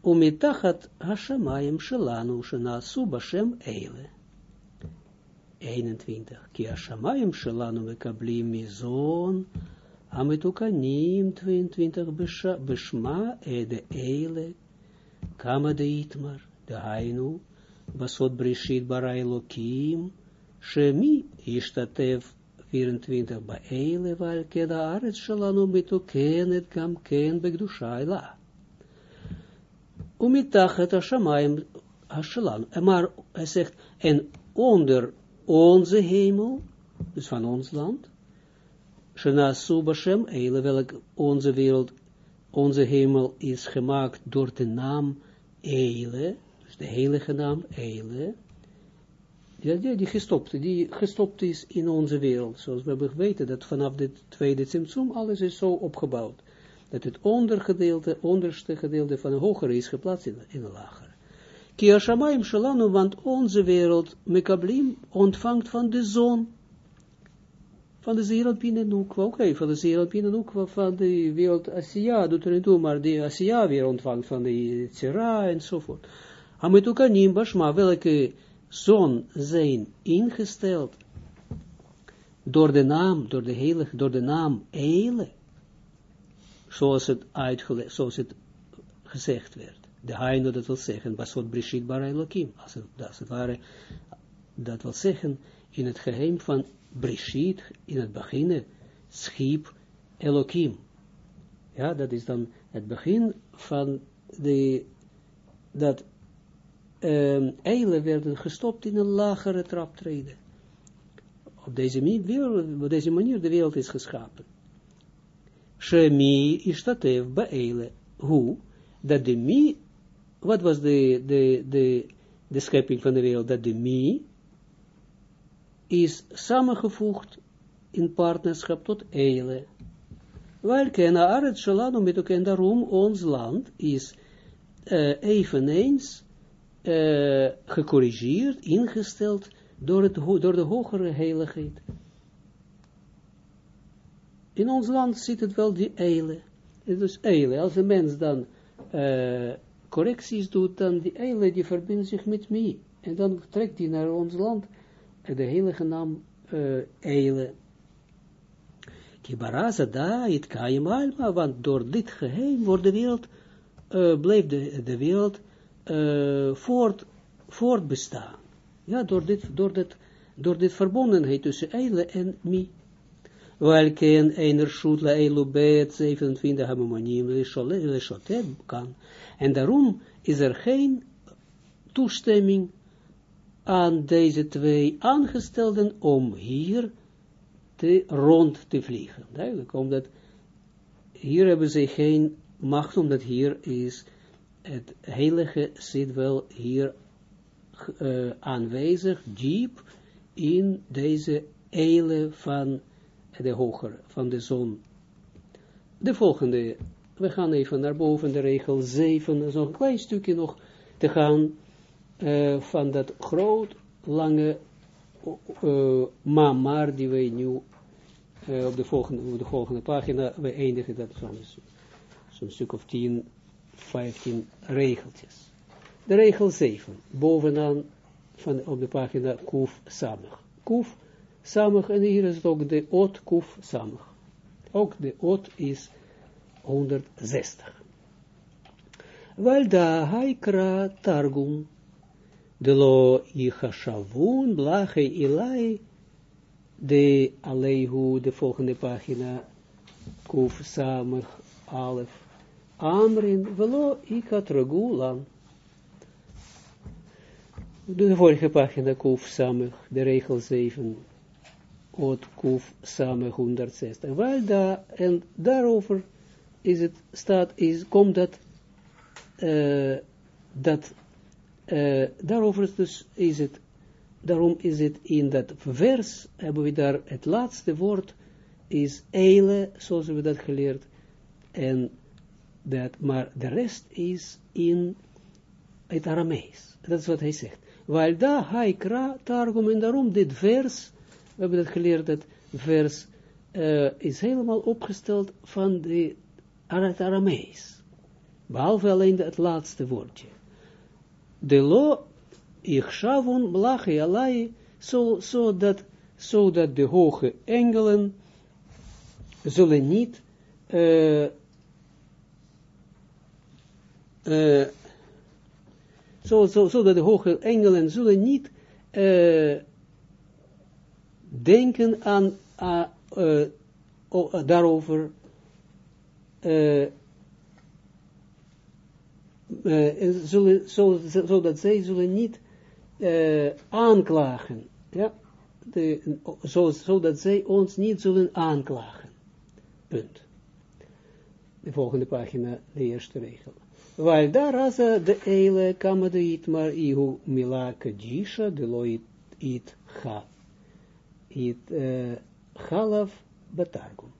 omitachat hashamayim shelanu shena subashem eile. 21. Ki ashamayim shelanu mekablim mizon, ametukanim 22 beshma ede eile, kama de itmar, de hainu, basot brishit bara elokim, shemi ishtatev 24 ba eile, val keda aret shelanu metukenet gam ken begdusha ela. Umitachet ashamayim hashelan. Maar hij zegt, en onder onze hemel, dus van ons land, Shana Subashem, Eile, welk onze wereld, onze hemel is gemaakt door de naam Eile, de heilige naam Eile, die, die gestopt, die gestopt is in onze wereld, zoals we geweten, dat vanaf dit tweede Tsimtsum alles is zo opgebouwd, dat het ondergedeelte, onderste gedeelte van een hogere is geplaatst in, in een lager. Ki Hashamayim Shalanu, want onze wereld, Mekablim, ontvangt van de zon, van de Zeeranpien Nukwa, oké, okay, van de Zeeranpien Nukwa, van de wereld Asia, doet er niet toe, maar de Asia weer ontvangt van de Tsera enzovoort. Ametukanim Bashma, welke zon zijn ingesteld door de naam, door de heilige, door de naam Eile, zoals het uitgelegd, zoals gezegd werd. De Haino, dat wil zeggen, Basot Brishit Bara Elohim, als het, het ware, dat wil zeggen, in het geheim van Brishit, in het begin, schiep Elohim. Ja, dat is dan het begin van de, dat um, eilen werden gestopt in een lagere traptreden. Op deze, manier, op deze manier de wereld is geschapen. Shemi ishtatev ba'ele. Hoe? Dat de mi, wat was de, de, de, schepping van de wereld? Dat de mi is samengevoegd in partnerschap tot eile. Welke aret shalanu met ook en daarom ons land is uh, eveneens uh, gecorrigeerd, ingesteld door, het, door de hogere heiligheid. In ons land zit het wel die eile. Dus eile, als een mens dan uh, correcties doet, dan die eile die verbindt zich met mij. En dan trekt hij naar ons land de heilige naam uh, eile. Kibaraza da, it kaim alma, want door dit geheim wordt de wereld, uh, bleef de, de wereld uh, voort, voortbestaan. Ja, door dit, door dit, door dit verbondenheid tussen eile en mi. Welke een einer shutla eilu bet 27 hamomanim leshotet kan. En daarom is er geen toestemming aan deze twee aangestelden om hier te, rond te vliegen. Duidelijk, omdat hier hebben ze geen macht, omdat hier is het heilige zit wel hier uh, aanwezig, diep, in deze eile van de hogere, van de zon. De volgende, we gaan even naar boven, de regel 7, er is nog een klein stukje nog te gaan, uh, van dat groot, lange uh, die wij nu op, de volgende, op de volgende pagina, we eindigen dat van zo'n stuk of 10, 15 regeltjes. De regel 7, bovenaan van, op de pagina Kuf Samig. Kuf Samig, en hier is het ook de Ot Kuf Samig. Ook de Ot is 160. Wel da haikra targum, de lo yichashavun, blache ilai, de alehu, de volgende pagina, Kuf Samig, Alef, Amrin, velo ikat regulan. De vorige pagina, Kuf Samig, de regel 7, Ot Kuf Samig 160. Wel daar, en daarover is het, staat, is, komt dat, uh, dat, uh, daarover is dus, is het, daarom is het in dat vers, hebben we daar het laatste woord, is eile, zoals we dat geleerd, en dat, maar de rest is in het Aramees. Dat is wat hij zegt. Weil da haikra targum, en daarom dit vers, we hebben dat geleerd, dat vers uh, is helemaal opgesteld van de, het Aramees. Behalve alleen het laatste woordje. De lo, ichshavun, blachi alai, zo, zo, dat, zo dat de hoge engelen zullen niet uh, uh, zo, zo, zo dat de hoge engelen zullen niet uh, denken aan uh, daarover zullen, zo, zo, dat zij zullen niet aanklagen, ja, zo, zo dat zij ons niet zullen aanklagen. Punt. De volgende pagina, de eerste regel. Raza de eile kama de itmar ihu mila kadisha de lo it, ha. It uh, halaf betargum.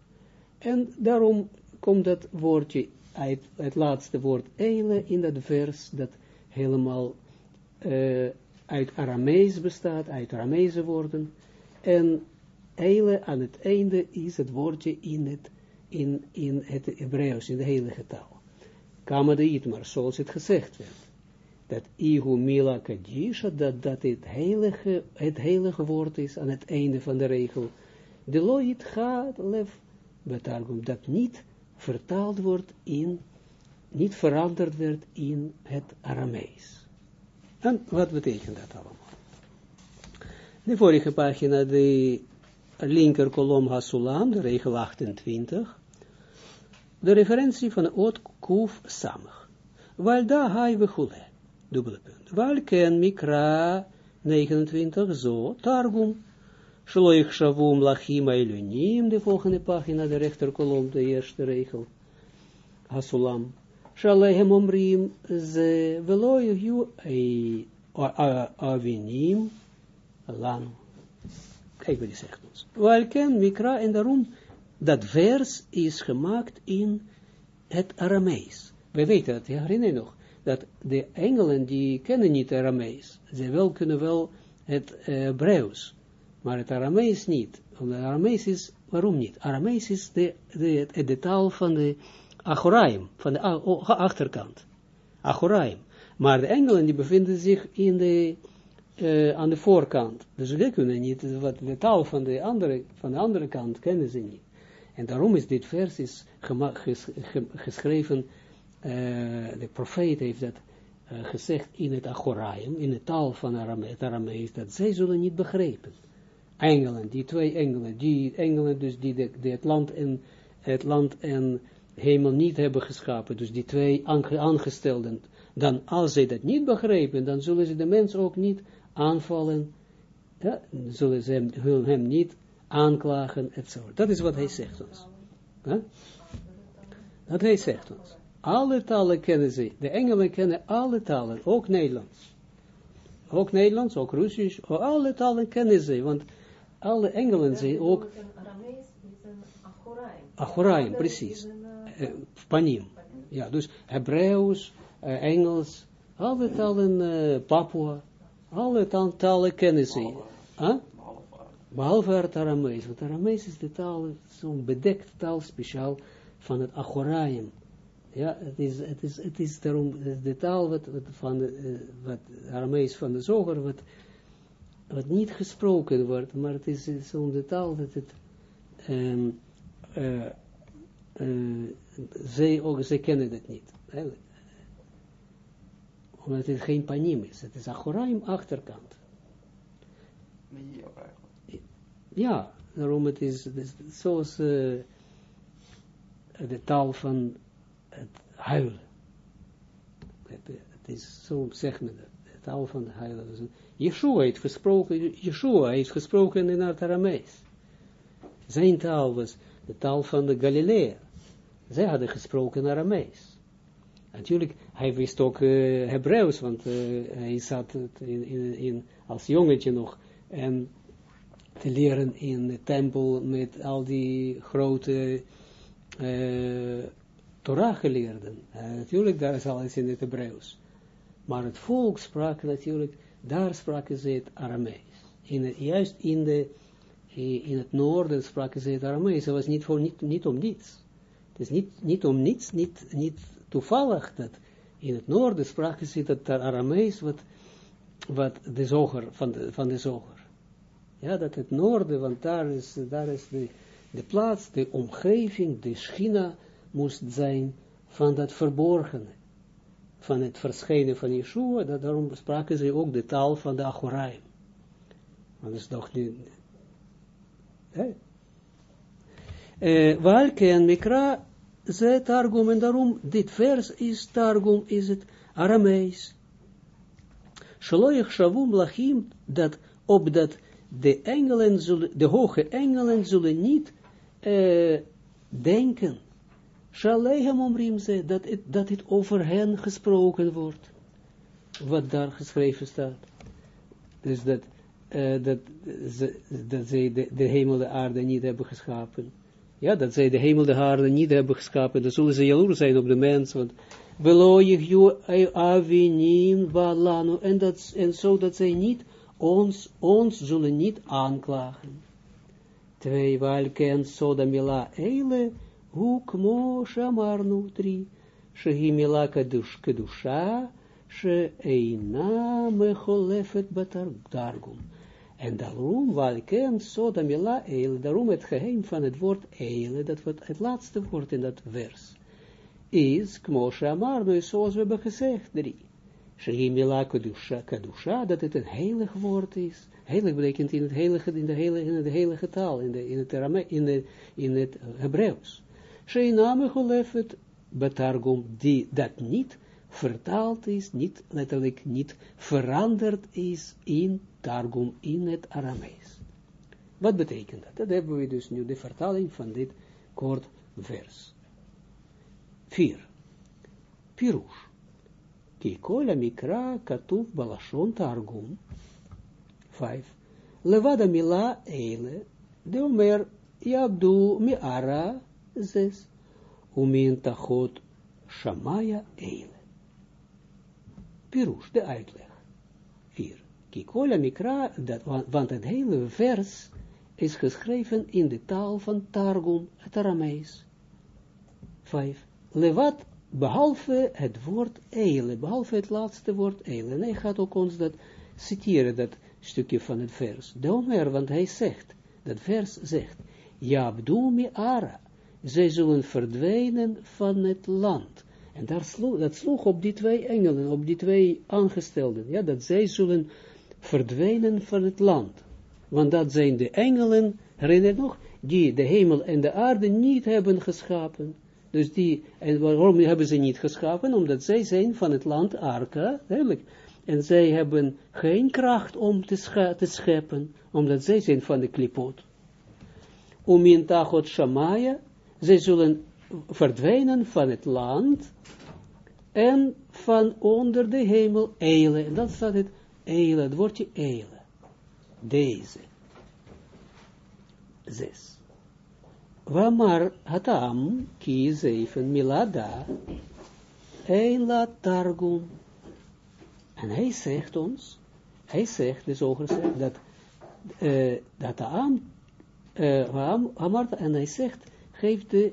En daarom komt dat woordje uit het laatste woord eile in dat vers dat helemaal uh, uit Aramees bestaat, uit Aramese woorden. En eile aan het einde is het woordje in het, in, in het Hebreeuws, in de heilige taal. Kama de Itmar, zoals het gezegd werd. Dat Ihu Mila Kadisha, dat dat het heilige, het heilige woord is aan het einde van de regel de loit gaat lef betargum, dat niet vertaald wordt in, niet veranderd werd in het Aramees. En wat betekent dat allemaal? De vorige pagina, de linker kolom Hasulam, de regel 28, de referentie van Oot Kuf Samach. Walda hai vechule, dubbele punt. Walken mikra 29, zo, targum, shloich shavum lachim eilunim, de volgende pagina, de rechterkolom, de eerste regel, Hasulam. Shalehem omrim ze veloy yu avinim lanu. Kijk wat hij zegt ons. Welken mikra en daarom dat vers is gemaakt in het Aramees. We weten dat, herinner je nog, dat de engelen die kennen niet Aramees. Ze wel kunnen wel het Hebreeuws, maar het Aramees niet. Omdat Aramees is, waarom niet? Aramees is de, de, taal van de Achoraim, van de achterkant. Achoraim. Maar de engelen die bevinden zich in de, uh, aan de voorkant. Dus ze kunnen niet, wat de taal van de andere, van de andere kant kennen ze niet. En daarom is dit vers is ges, geschreven, uh, de profeet heeft dat uh, gezegd in het Achoraim, in de taal van Arame, het Aramees, dat zij zullen niet begrijpen. Engelen, die twee engelen, die engelen dus die de het land en het land en hemel niet hebben geschapen, dus die twee aangestelden, dan als zij dat niet begrijpen, dan zullen ze de mens ook niet aanvallen, ja, zullen ze hem, hem niet aanklagen, etc. Dat is wat hij zegt ons. Ja? Dat hij zegt ons. Alle talen kennen ze, de engelen kennen alle talen, ook Nederlands. Ook Nederlands, ook Russisch, alle talen kennen ze, want alle engelen zijn ook... Achoraim, precies. Uh, panim. Ja, dus Hebreeuws, uh, Engels, alle talen, uh, Papua, alle talen kennen ze. Huh? Behalve het Aramees, want Aramees is de taal, zo'n bedekt taal speciaal van het Achoraim. Ja, het is, het is, het is daarom de taal wat, wat van de, uh, wat Aramees van de zoger, wat, wat niet gesproken wordt, maar het is zo'n taal dat het, um, zij ook, zij kennen het niet. Omdat het geen panim is, het is Achoraim achterkant. Ja, daarom het is, het zoals uh, de taal van het huilen. Het, is zo, zeg men dat, de taal van het huilen. Yeshua heeft gesproken, Yeshua heeft gesproken in het Aramees. Zijn taal was de taal van de Galilea. Zij hadden gesproken Aramees. Natuurlijk, hij wist ook uh, Hebreeuws, want uh, hij zat in, in, in, als jongetje nog en te leren in de tempel met al die grote uh, Torah-geleerden. natuurlijk, daar is alles in het Hebreeuws. Maar het volk sprak natuurlijk, daar spraken ze het Aramees. In het, juist in, de, in het noorden spraken ze het Aramees. Het was niet, voor, niet, niet om niets. Het is niet, niet om niets, niet, niet toevallig dat in het noorden spraken ze het Aramees, wat, wat de zoger, van de, van de zoger. Ja, dat het noorden, want daar is, daar is de, de plaats, de omgeving, de schina moest zijn van dat verborgene. Van het verschijnen van Yeshua, dat daarom spraken ze ook de taal van de Achoraim. Want dat is toch niet... Welke en Mikra, ze targum, en daarom, dit vers is targum, is het Aramees. Shaloich shavum lachim, dat op dat de engelen zullen, de hoge engelen zullen niet uh, denken, Shalehem omrim ze, dat het, dat het over hen gesproken wordt, wat daar geschreven staat. Dus dat, uh, dat, ze, dat zij de, de hemel de aarde niet hebben geschapen. Ja, dat zij de hemel de aarde niet hebben geschapen, dan zullen ze jaloers zijn op de mens, want Veloyig avinim balanu, en, dat, en zo dat zij niet ons, ons zullen niet aanklagen. Twee, walken sodamila eile, huk mo shamarnu, drie, shehimila kadush kedusha, she eina mecholefet batargum. En daarom, waar ik ken, zo de mila eile, daarom het geheim van het woord eile, dat wordt het laatste woord in dat vers, is, kmoshe amar, nu zoals we hebben gezegd, drie. Shehi mila kadusha, dat het een heilig woord is. Heilig betekent in het heilige, in de heilige, in het heilige taal, in, de, in het, in, de, in het Hebreeuws. Shehi name gelefet, betargum, die dat niet vertaald is, niet letterlijk niet veranderd is in Targum, in het Aramees. Wat betekent dat? Dat hebben we dus nu de vertaling van dit kort vers. 4. Pirush. Ki kola mikra katuf balashon targum. 5. Levada mila eile, de omer yabdu miara zes. Umin tachot shamaya eile. Pirush, de uitleg. 4. Kikola Mikra, dat, want het hele vers is geschreven in de taal van Targum, het Aramees. 5. Levat, behalve het woord eile, behalve het laatste woord eile. En hij gaat ook ons dat citeren, dat stukje van het vers. Domer, want hij zegt, dat vers zegt, Jabdu ara, zij zullen verdwijnen van het land. En daar sloeg, dat sloeg op die twee engelen, op die twee aangestelden, ja, dat zij zullen verdwijnen van het land. Want dat zijn de engelen, herinner nog, die de hemel en de aarde niet hebben geschapen. Dus die, en waarom hebben ze niet geschapen? Omdat zij zijn van het land Arka, duidelijk. En zij hebben geen kracht om te, scheppen, omdat zij zijn van de klipot. In tachot shamaya, zij zullen verdwijnen van het land en van onder de hemel eilen. En dat staat het eilen, het woordje eilen. Deze. Zes. Wamar hatam ki zeven milada eila targum. En hij zegt ons, hij zegt, de zoger zegt, dat, uh, dat Am, uh, en hij zegt, geeft de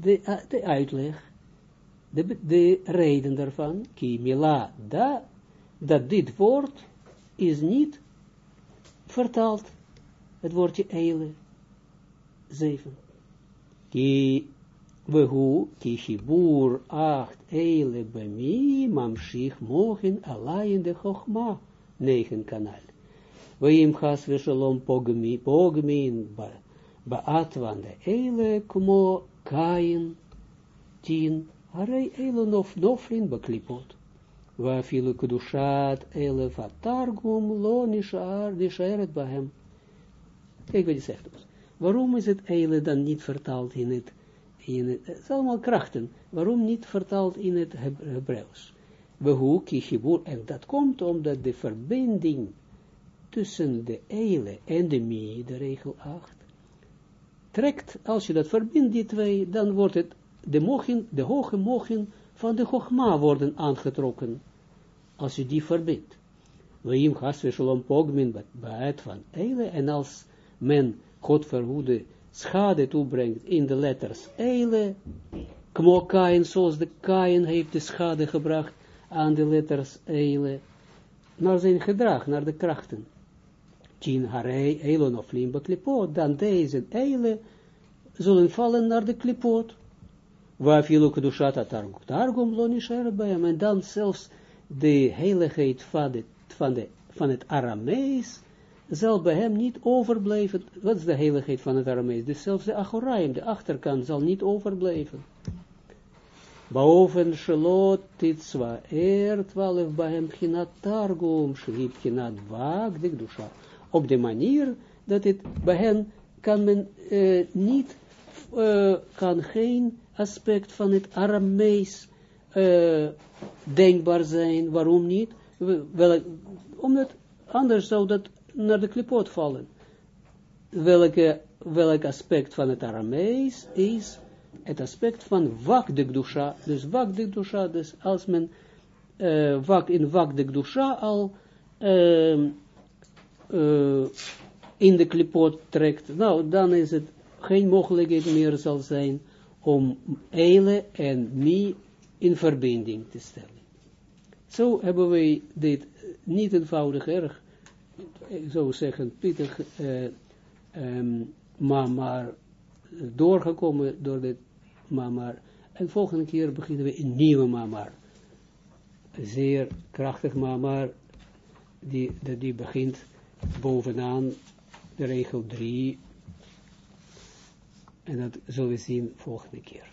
de, uh, de uitleg, de, de reden daarvan, ki mila da, dat dit woord is niet vertaald, het woordje eile, zeven. Ki wehu, ki shibur acht eile bemi, mamshich mogen alayin de chochma, negen kanal. Weim chas veshalom pogmi, pogmin, baatwan de eile, kmo Kain, tien, harei elon of noflin beklipot. Wa filu kudushat elef atargum lo nishar, nisharet bahem. Kijk wat hij zegt. Waarom is het eile dan niet vertaald in het, in het, het allemaal krachten, waarom niet vertaald in het Hebreeuws? En dat komt omdat de verbinding tussen de eile en de mi, de regel 8, trekt, als je dat verbindt, die twee, dan wordt het, de, de hoge mogen van de Chogma worden aangetrokken, als je die verbindt. Weim hasve shalom pogmin baet van eile, en als men, God verhoede, schade toebrengt in de letters eile, kmo kain, zoals de kain heeft de schade gebracht aan de letters eile, naar zijn gedrag, naar de krachten. Tien harei eilon of limba klipot, dan deze eile zullen vallen naar de klipot. Waar viel kedushat targum lo hem. En dan zelfs de heiligheid de, van, de, van het Aramees zal bij hem niet overblijven. Wat is de heiligheid van het Aramees? Dus zelfs de Achoraim, de achterkant, zal niet overblijven. Boven shalot titzwa er twaalf bij hem ginat targum, de dusha op de manier dat het bij hen kan men uh, niet, uh, kan geen aspect van het Aramees uh, denkbaar zijn. Waarom niet? Wel, omdat anders zou dat naar de klipot vallen. Welke, welk aspect van het Aramees is het aspect van wak de gdusha. Dus wak de gdusha, dus als men uh, wak, in wak de gdusha al uh, uh, in de klipot trekt, nou, dan is het geen mogelijkheid meer zal zijn om eile en mi in verbinding te stellen. Zo hebben wij dit niet eenvoudig erg ik zou zeggen, pittig uh, um, mamar doorgekomen door dit mamar. En volgende keer beginnen we een nieuwe mamar. Zeer krachtig mamar, die, die begint bovenaan de regel 3. En dat zullen we zien volgende keer.